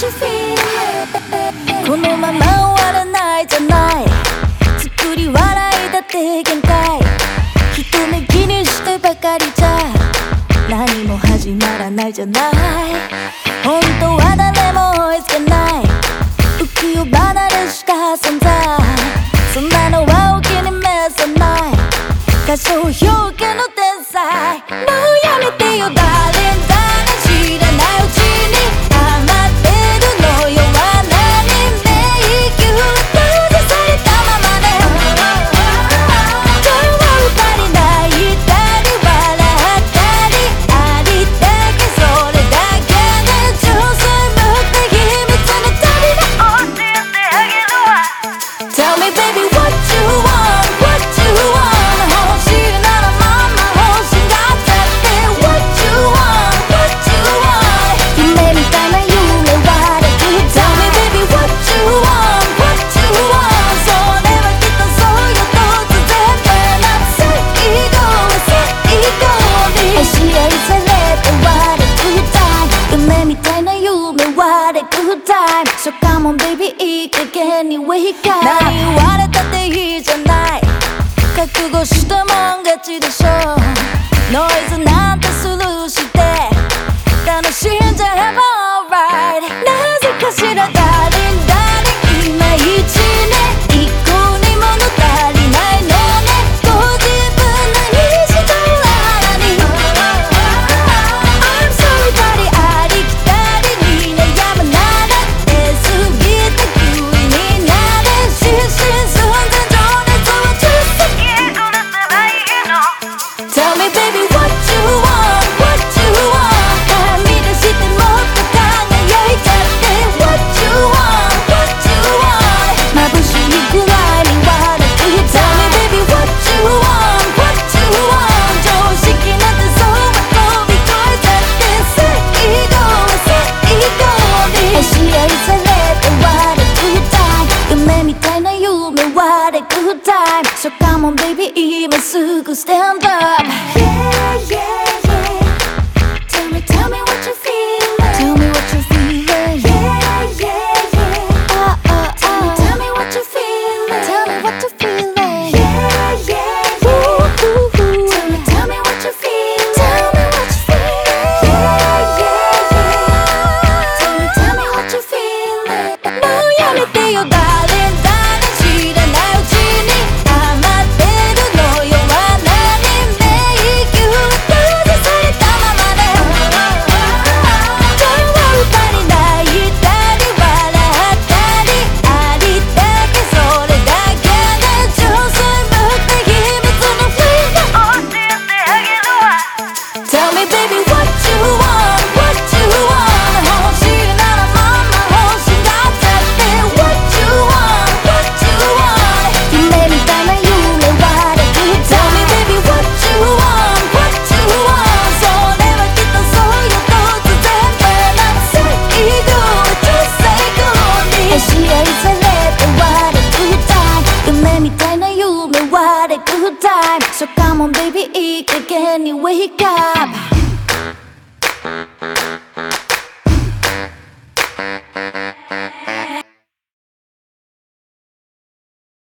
このまま終わらないじゃない。作り笑いだって限界。一目気にしてばかりじゃ。何も始まらないじゃない。本当は誰も追いつけない。浮世離れした存在。そんなのはお気に召さない。歌唱表現の天才。もうやめてよだ。anyway, he got nah. you. what a good time So come on baby 今すぐ stand up. Yeah yeah yeah. Tell me tell me what you feel. Tell me what you Yeah yeah yeah. Oh oh oh Tell me tell me what you Tell me what you good time So come on baby, eat again, you wake up.